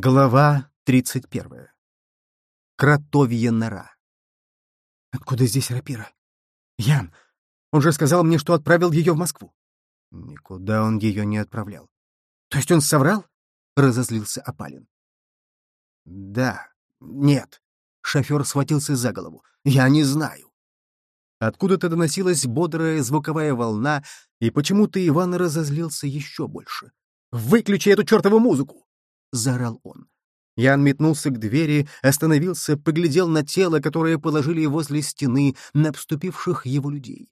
Глава 31. Кротовья нора. Откуда здесь рапира? Ян, он же сказал мне, что отправил ее в Москву. Никуда он ее не отправлял. То есть он соврал? Разозлился Апалин. Да, нет. Шофер схватился за голову. Я не знаю. Откуда-то доносилась бодрая звуковая волна, и почему-то Иван разозлился еще больше. «Выключи эту чертову музыку!» — заорал он. Ян метнулся к двери, остановился, поглядел на тело, которое положили возле стены, на обступивших его людей.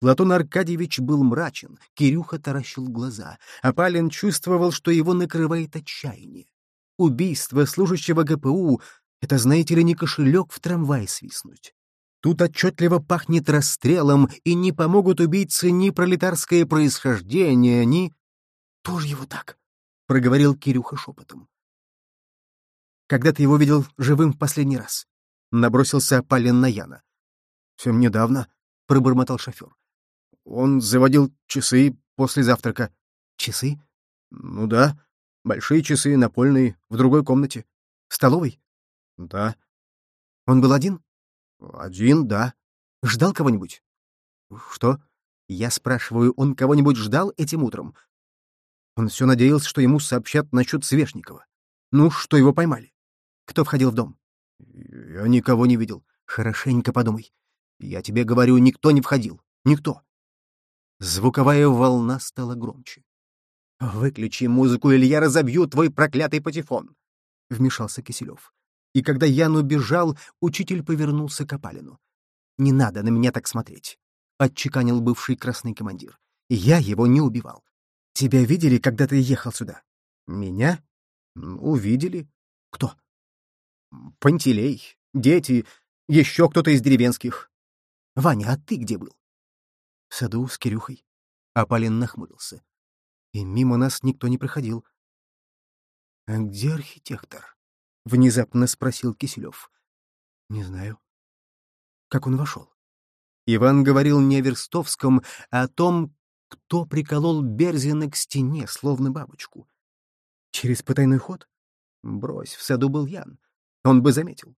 Платон Аркадьевич был мрачен, Кирюха таращил глаза, а Палин чувствовал, что его накрывает отчаяние. Убийство служащего ГПУ — это, знаете ли, не кошелек в трамвай свистнуть. Тут отчетливо пахнет расстрелом, и не помогут убийце ни пролетарское происхождение, ни... — Тоже его так? — проговорил Кирюха шепотом. «Когда ты его видел живым в последний раз?» — набросился Палин на Яна. «Всем недавно», — пробормотал шофер. «Он заводил часы после завтрака». «Часы?» «Ну да. Большие часы, напольные, в другой комнате». «В столовой?» «Да». «Он был один?» «Один, да». «Ждал кого-нибудь?» «Что?» «Я спрашиваю, он кого-нибудь ждал этим утром?» Он все надеялся, что ему сообщат насчет Свешникова. Ну, что его поймали. Кто входил в дом? Я никого не видел. Хорошенько подумай. Я тебе говорю, никто не входил. Никто. Звуковая волна стала громче. «Выключи музыку, или я разобью твой проклятый патефон!» — вмешался Киселев. И когда Ян убежал, учитель повернулся к Апалину. «Не надо на меня так смотреть», — отчеканил бывший красный командир. «Я его не убивал. Тебя видели, когда ты ехал сюда? Меня? Увидели. Кто? Пантелей, дети, еще кто-то из деревенских. Ваня, а ты где был? В саду с Кирюхой. Апалин нахмурился. И мимо нас никто не проходил. А где архитектор? Внезапно спросил Киселев. Не знаю. Как он вошел? Иван говорил не о Верстовском, а о том, кто приколол Берзина к стене, словно бабочку? Через потайной ход? Брось, в саду был Ян. Он бы заметил.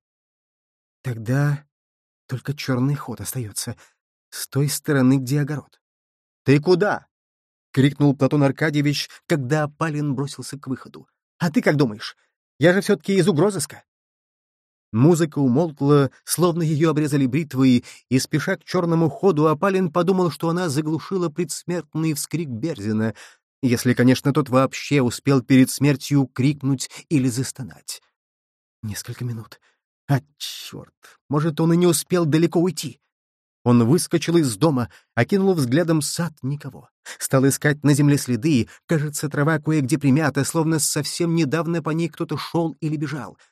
Тогда только черный ход остается. С той стороны, где огород. «Ты куда?» — крикнул Платон Аркадьевич, когда Палин бросился к выходу. «А ты как думаешь? Я же все-таки из угрозыска». Музыка умолкла, словно ее обрезали бритвой, и, спеша к черному ходу, Апалин подумал, что она заглушила предсмертный вскрик Берзина, если, конечно, тот вообще успел перед смертью крикнуть или застонать. Несколько минут. А, черт, может, он и не успел далеко уйти. Он выскочил из дома, окинул взглядом сад — никого. Стал искать на земле следы, кажется, трава кое-где примята, словно совсем недавно по ней кто-то шел или бежал —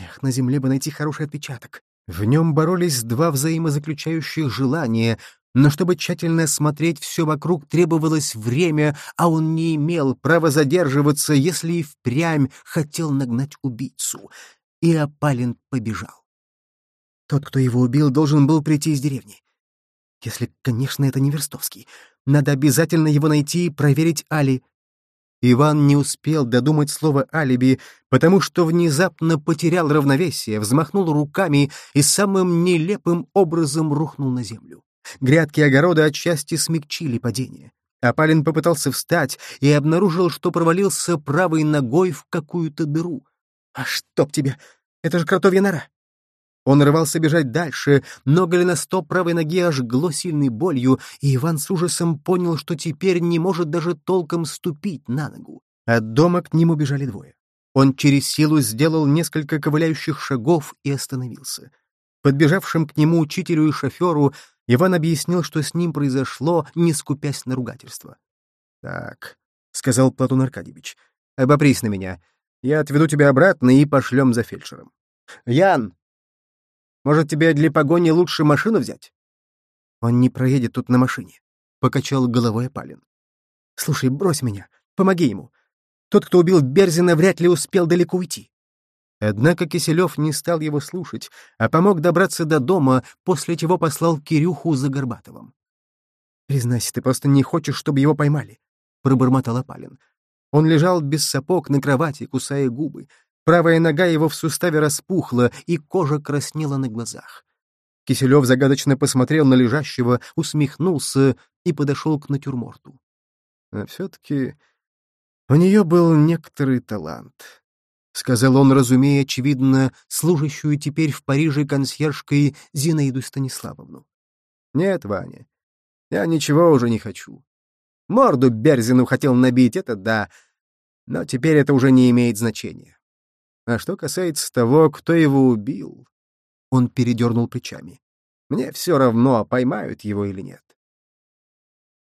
Эх, на земле бы найти хороший отпечаток. В нем боролись два взаимозаключающих желания, но чтобы тщательно осмотреть все вокруг, требовалось время, а он не имел права задерживаться, если и впрямь хотел нагнать убийцу. И Апалин побежал. Тот, кто его убил, должен был прийти из деревни. Если, конечно, это не Верстовский. Надо обязательно его найти и проверить Али. Иван не успел додумать слово «алиби», потому что внезапно потерял равновесие, взмахнул руками и самым нелепым образом рухнул на землю. Грядки огорода отчасти смягчили падение. Апалин попытался встать и обнаружил, что провалился правой ногой в какую-то дыру. «А чтоб тебе! Это же кротовья нора!» Он рвался бежать дальше, но голеностоп правой ноги ожгло сильной болью, и Иван с ужасом понял, что теперь не может даже толком ступить на ногу. От дома к нему бежали двое. Он через силу сделал несколько ковыляющих шагов и остановился. Подбежавшим к нему учителю и шоферу Иван объяснил, что с ним произошло, не скупясь на ругательство. «Так», — сказал Платон Аркадьевич, — «обопрись на меня. Я отведу тебя обратно и пошлем за фельдшером». «Ян!» Может, тебе для погони лучше машину взять?» «Он не проедет тут на машине», — покачал головой Палин. «Слушай, брось меня, помоги ему. Тот, кто убил Берзина, вряд ли успел далеко уйти». Однако Киселев не стал его слушать, а помог добраться до дома, после чего послал Кирюху за Горбатовым. «Признайся, ты просто не хочешь, чтобы его поймали», — пробормотал Апалин. Он лежал без сапог на кровати, кусая губы. Правая нога его в суставе распухла, и кожа краснела на глазах. Киселев загадочно посмотрел на лежащего, усмехнулся и подошел к натюрморту. А все-таки у нее был некоторый талант. — сказал он, разумея, очевидно, служащую теперь в Париже консьержкой Зинаиду Станиславовну. «Нет, Ваня, я ничего уже не хочу. Морду Берзину хотел набить, это да, но теперь это уже не имеет значения. А что касается того, кто его убил, он передернул плечами. Мне все равно, поймают его или нет.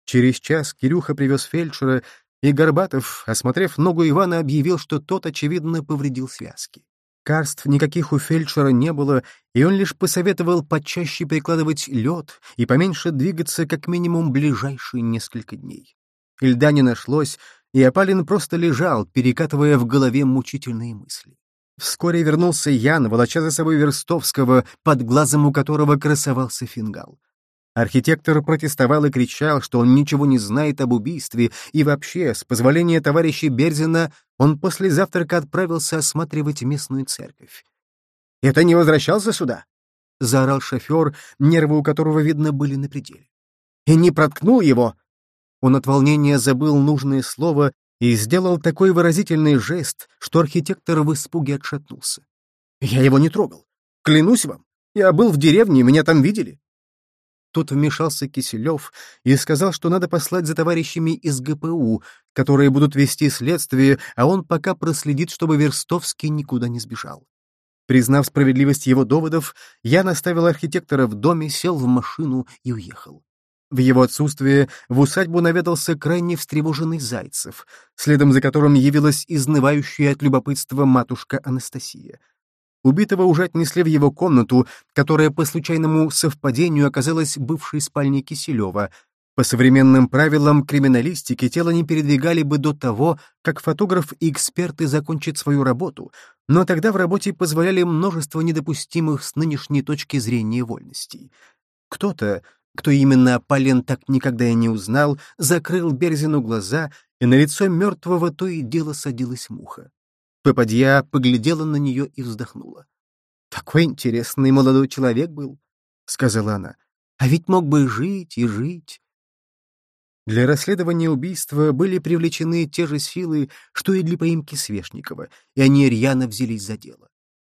Через час Кирюха привез фельдшера, и Горбатов, осмотрев ногу Ивана, объявил, что тот, очевидно, повредил связки. Карств никаких у фельдшера не было, и он лишь посоветовал почаще прикладывать лед и поменьше двигаться как минимум ближайшие несколько дней. Льда не нашлось, и Апалин просто лежал, перекатывая в голове мучительные мысли. Вскоре вернулся Ян, волоча за собой Верстовского, под глазом у которого красовался фингал. Архитектор протестовал и кричал, что он ничего не знает об убийстве, и вообще, с позволения товарища Берзина, он после завтрака отправился осматривать местную церковь. «Это не возвращался сюда?» — заорал шофер, нервы у которого, видно, были на пределе. «И не проткнул его?» Он от волнения забыл нужное слово и сделал такой выразительный жест, что архитектор в испуге отшатнулся. «Я его не трогал. Клянусь вам, я был в деревне, меня там видели». Тут вмешался Киселев и сказал, что надо послать за товарищами из ГПУ, которые будут вести следствие, а он пока проследит, чтобы Верстовский никуда не сбежал. Признав справедливость его доводов, я наставил архитектора в доме, сел в машину и уехал. В его отсутствие в усадьбу наведался крайне встревоженный Зайцев, следом за которым явилась изнывающая от любопытства матушка Анастасия. Убитого уже отнесли в его комнату, которая по случайному совпадению оказалась бывшей спальней Киселева. По современным правилам криминалистики тело не передвигали бы до того, как фотограф и эксперты закончат свою работу, но тогда в работе позволяли множество недопустимых с нынешней точки зрения вольностей. Кто-то, кто именно Полен так никогда и не узнал, закрыл Берзину глаза, и на лицо мертвого то и дело садилась муха. Попадья поглядела на нее и вздохнула. «Такой интересный молодой человек был», — сказала она. «А ведь мог бы жить и жить». Для расследования убийства были привлечены те же силы, что и для поимки Свешникова, и они рьяно взялись за дело.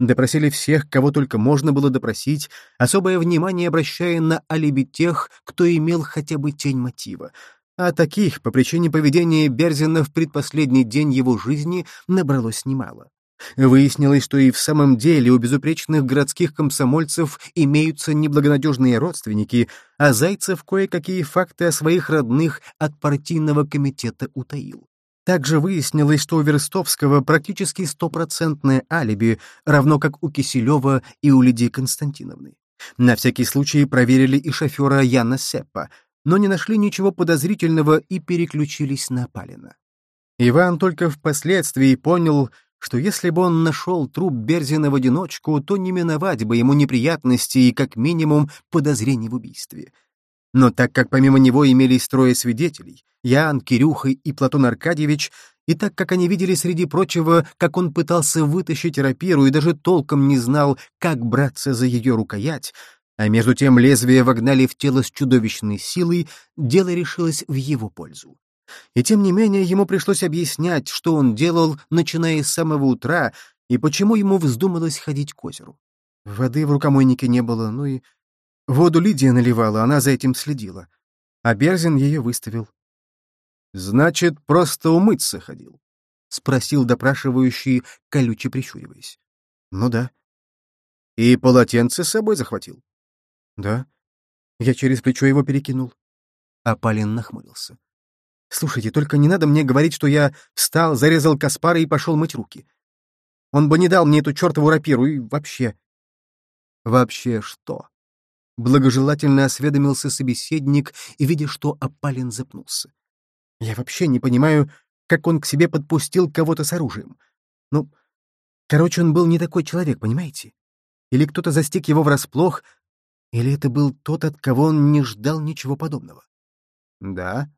Допросили всех, кого только можно было допросить, особое внимание обращая на алиби тех, кто имел хотя бы тень мотива. А таких, по причине поведения Берзина в предпоследний день его жизни, набралось немало. Выяснилось, что и в самом деле у безупречных городских комсомольцев имеются неблагонадежные родственники, а Зайцев кое-какие факты о своих родных от партийного комитета утаил. Также выяснилось, что у Верстовского практически стопроцентное алиби, равно как у Киселева и у Лидии Константиновны. На всякий случай проверили и шофера Яна Сеппа, но не нашли ничего подозрительного и переключились на Палина. Иван только впоследствии понял, что если бы он нашел труп Берзина в одиночку, то не миновать бы ему неприятностей и как минимум подозрений в убийстве. Но так как помимо него имелись трое свидетелей, Ян, Кирюха и Платон Аркадьевич, и так как они видели среди прочего, как он пытался вытащить рапиру и даже толком не знал, как браться за ее рукоять, а между тем лезвие вогнали в тело с чудовищной силой, дело решилось в его пользу. И тем не менее ему пришлось объяснять, что он делал, начиная с самого утра, и почему ему вздумалось ходить к озеру. Воды в рукомойнике не было, ну и Воду Лидия наливала, она за этим следила. А Берзин ее выставил. «Значит, просто умыться ходил?» — спросил допрашивающий, колюче прищуриваясь. «Ну да». «И полотенце с собой захватил?» «Да». Я через плечо его перекинул. А Палин нахмурился. «Слушайте, только не надо мне говорить, что я встал, зарезал Каспара и пошел мыть руки. Он бы не дал мне эту чертову рапиру и вообще...» «Вообще что?» Благожелательно осведомился собеседник, и видя, что опален запнулся. «Я вообще не понимаю, как он к себе подпустил кого-то с оружием. Ну, короче, он был не такой человек, понимаете? Или кто-то застиг его врасплох, или это был тот, от кого он не ждал ничего подобного?» «Да?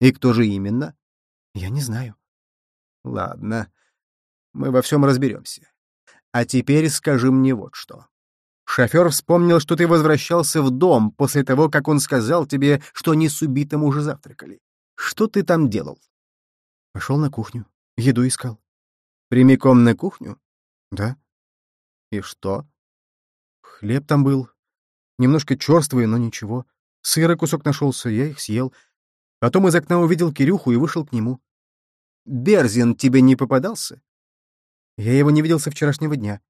И кто же именно?» «Я не знаю». «Ладно. Мы во всем разберемся. А теперь скажи мне вот что. Шофер вспомнил, что ты возвращался в дом после того, как он сказал тебе, что они с убитым уже завтракали. Что ты там делал? Пошел на кухню. Еду искал. Прямиком на кухню? Да. И что? Хлеб там был. Немножко черствый, но ничего. Сырый кусок нашелся, я их съел. Потом из окна увидел Кирюху и вышел к нему. Берзин тебе не попадался? Я его не видел со вчерашнего дня.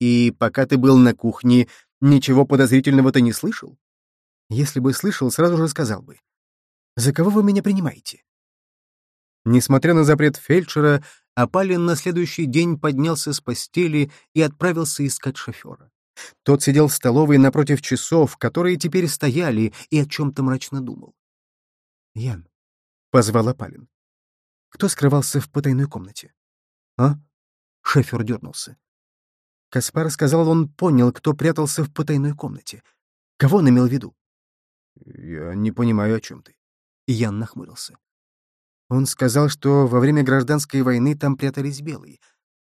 И пока ты был на кухне, ничего подозрительного ты не слышал? Если бы слышал, сразу же сказал бы. За кого вы меня принимаете? Несмотря на запрет фельдшера, Апалин на следующий день поднялся с постели и отправился искать шофера. Тот сидел в столовой напротив часов, которые теперь стояли, и о чем-то мрачно думал. «Ян», — позвал Апалин. «Кто скрывался в потайной комнате?» «А?» — шофер дернулся. Каспар сказал, он понял, кто прятался в потайной комнате. Кого он имел в виду? «Я не понимаю, о чем ты». Ян нахмурился. Он сказал, что во время гражданской войны там прятались белые,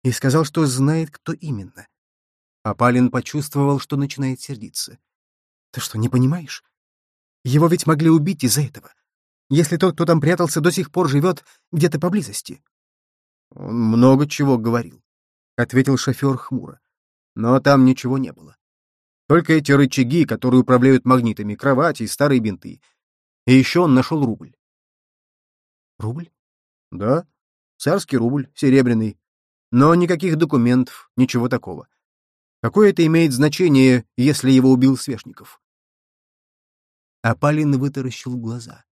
и сказал, что знает, кто именно. А Палин почувствовал, что начинает сердиться. «Ты что, не понимаешь? Его ведь могли убить из-за этого. Если тот, кто там прятался, до сих пор живет где-то поблизости». «Он много чего говорил», — ответил шофер хмуро но там ничего не было. Только эти рычаги, которые управляют магнитами, кровати и старые бинты. И еще он нашел рубль. Рубль? Да, царский рубль, серебряный. Но никаких документов, ничего такого. Какое это имеет значение, если его убил Свешников? Апалин вытаращил глаза.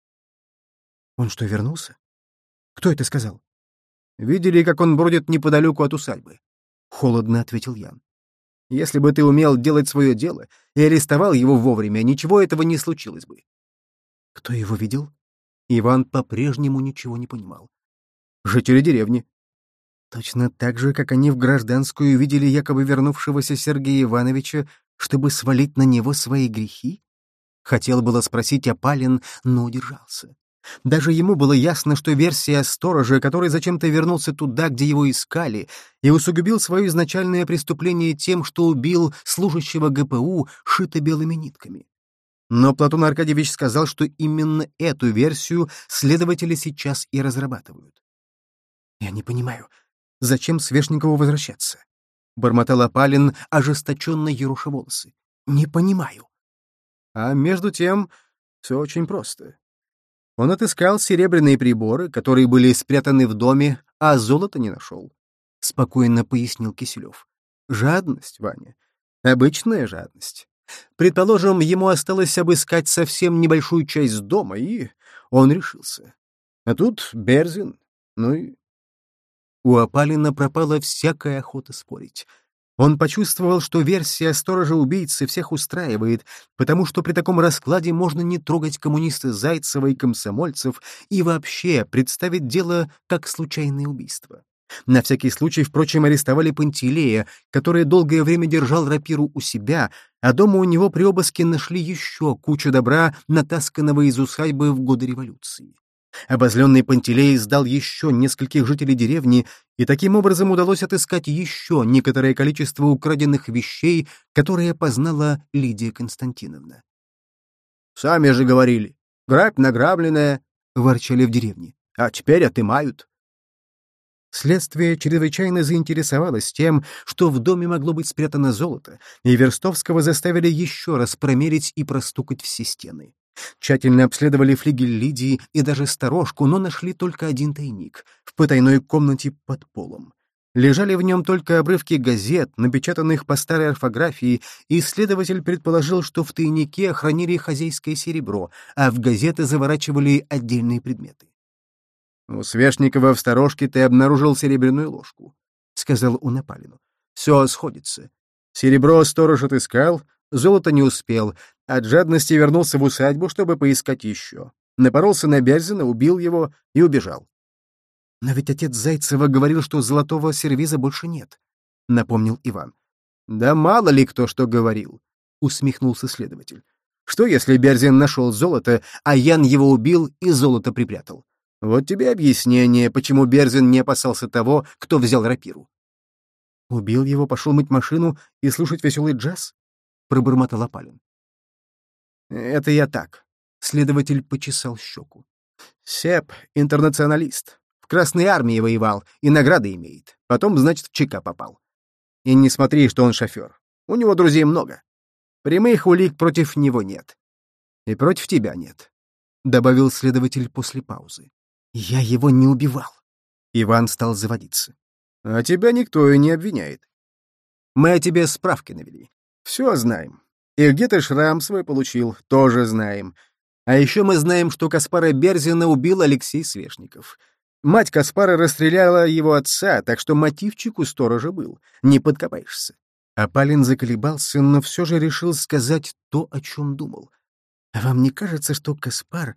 Он что, вернулся? Кто это сказал? Видели, как он бродит неподалеку от усадьбы? Холодно ответил Ян. Если бы ты умел делать свое дело и арестовал его вовремя, ничего этого не случилось бы. Кто его видел? Иван по-прежнему ничего не понимал. Жители деревни. Точно так же, как они в гражданскую видели якобы вернувшегося Сергея Ивановича, чтобы свалить на него свои грехи? Хотел было спросить Апалин, но удержался. Даже ему было ясно, что версия сторожа, который зачем-то вернулся туда, где его искали, и усугубил свое изначальное преступление тем, что убил служащего ГПУ, шито белыми нитками. Но Платон Аркадьевич сказал, что именно эту версию следователи сейчас и разрабатывают. «Я не понимаю, зачем Свешникову возвращаться?» — бормотал Апалин, ожесточенно еруша волосы. «Не понимаю». А между тем, все очень просто. Он отыскал серебряные приборы, которые были спрятаны в доме, а золота не нашел. Спокойно пояснил Киселев. Жадность, Ваня. Обычная жадность. Предположим, ему осталось обыскать совсем небольшую часть дома, и он решился. А тут Берзин, ну и... У Апалина пропала всякая охота спорить. Он почувствовал, что версия сторожа-убийцы всех устраивает, потому что при таком раскладе можно не трогать коммуниста Зайцева и комсомольцев и вообще представить дело как случайное убийство. На всякий случай, впрочем, арестовали Пантелея, который долгое время держал рапиру у себя, а дома у него при обыске нашли еще кучу добра, натасканного из усадьбы в годы революции. Обозленный Пантелей сдал еще нескольких жителей деревни, и таким образом удалось отыскать еще некоторое количество украденных вещей, которые познала Лидия Константиновна. «Сами же говорили, грабь награбленная», — ворчали в деревне, — «а теперь отымают». Следствие чрезвычайно заинтересовалось тем, что в доме могло быть спрятано золото, и Верстовского заставили еще раз промерить и простукать все стены. Тщательно обследовали флигель Лидии и даже сторожку, но нашли только один тайник в потайной комнате под полом. Лежали в нем только обрывки газет, напечатанных по старой орфографии, и исследователь предположил, что в тайнике хранили хозяйское серебро, а в газеты заворачивали отдельные предметы. «У Свешникова в сторожке ты обнаружил серебряную ложку», — сказал он Апалину. «Все сходится. Серебро сторож отыскал, золото не успел, от жадности вернулся в усадьбу, чтобы поискать еще. Напоролся на Берзина, убил его и убежал. «Но ведь отец Зайцева говорил, что золотого сервиза больше нет», — напомнил Иван. «Да мало ли кто что говорил», — усмехнулся следователь. «Что, если Берзин нашел золото, а Ян его убил и золото припрятал? Вот тебе объяснение, почему Берзин не опасался того, кто взял рапиру. Убил его, пошел мыть машину и слушать веселый джаз? Пробормотал Апалин. Это я так. Следователь почесал щеку. Сеп — интернационалист. В Красной армии воевал и награды имеет. Потом, значит, в ЧК попал. И не смотри, что он шофер. У него друзей много. Прямых улик против него нет. И против тебя нет, — добавил следователь после паузы. Я его не убивал. Иван стал заводиться. А тебя никто и не обвиняет. Мы о тебе справки навели. Все знаем. И где ты шрам свой получил, тоже знаем. А еще мы знаем, что Каспара Берзина убил Алексей Свешников. Мать Каспара расстреляла его отца, так что мотивчик у сторожа был. Не подкопаешься. А Палин заколебался, но все же решил сказать то, о чем думал. «А вам не кажется, что Каспар,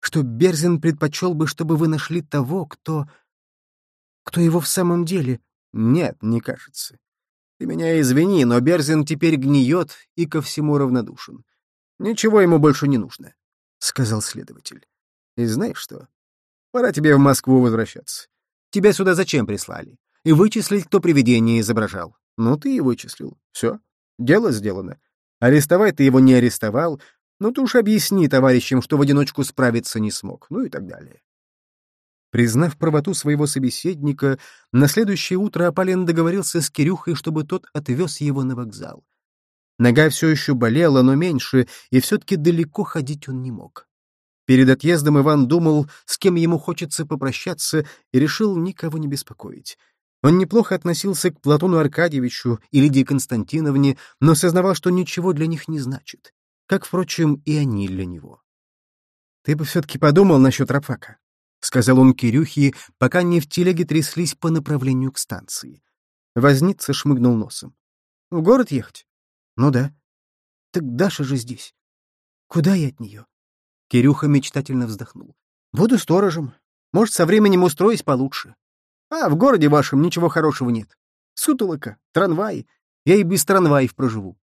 что Берзин предпочел бы, чтобы вы нашли того, кто... кто его в самом деле...» «Нет, не кажется. Ты меня извини, но Берзин теперь гниет и ко всему равнодушен. Ничего ему больше не нужно», — сказал следователь. «И знаешь что? Пора тебе в Москву возвращаться. Тебя сюда зачем прислали? И вычислить, кто привидение изображал. Ну, ты и вычислил. Все. Дело сделано. Арестовать ты его не арестовал. Ну, ты уж объясни товарищам, что в одиночку справиться не смог. Ну и так далее. Признав правоту своего собеседника, на следующее утро Апалин договорился с Кирюхой, чтобы тот отвез его на вокзал. Нога все еще болела, но меньше, и все-таки далеко ходить он не мог. Перед отъездом Иван думал, с кем ему хочется попрощаться, и решил никого не беспокоить. Он неплохо относился к Платону Аркадьевичу и Лидии Константиновне, но сознавал, что ничего для них не значит, как, впрочем, и они для него. «Ты бы все-таки подумал насчет рабфака», — сказал он Кирюхе, пока не в телеге тряслись по направлению к станции. Возница шмыгнул носом. «В город ехать?» «Ну да». «Так Даша же здесь. Куда я от нее?» Кирюха мечтательно вздохнул. «Буду сторожем. Может, со временем устроюсь получше. А в городе вашем ничего хорошего нет. Сутолока, трамваи. Я и без трамваев проживу».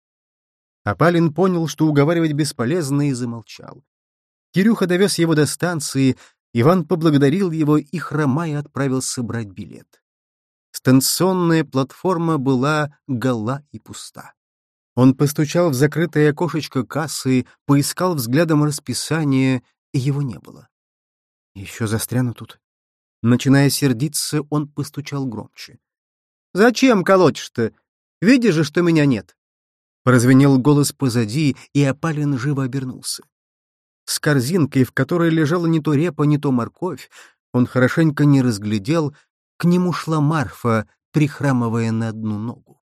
Апалин понял, что уговаривать бесполезно, и замолчал. Кирюха довез его до станции, Иван поблагодарил его и, хромая, отправился брать билет. Станционная платформа была гола и пуста. Он постучал в закрытое окошечко кассы, поискал взглядом расписание, и его не было. Еще застряну тут. Начиная сердиться, он постучал громче. «Зачем колотишь-то? Видишь же, что меня нет!» Прозвенел голос позади, и Апалин живо обернулся. С корзинкой, в которой лежала не то репа, не то морковь, он хорошенько не разглядел, к нему шла Марфа, прихрамывая на одну ногу.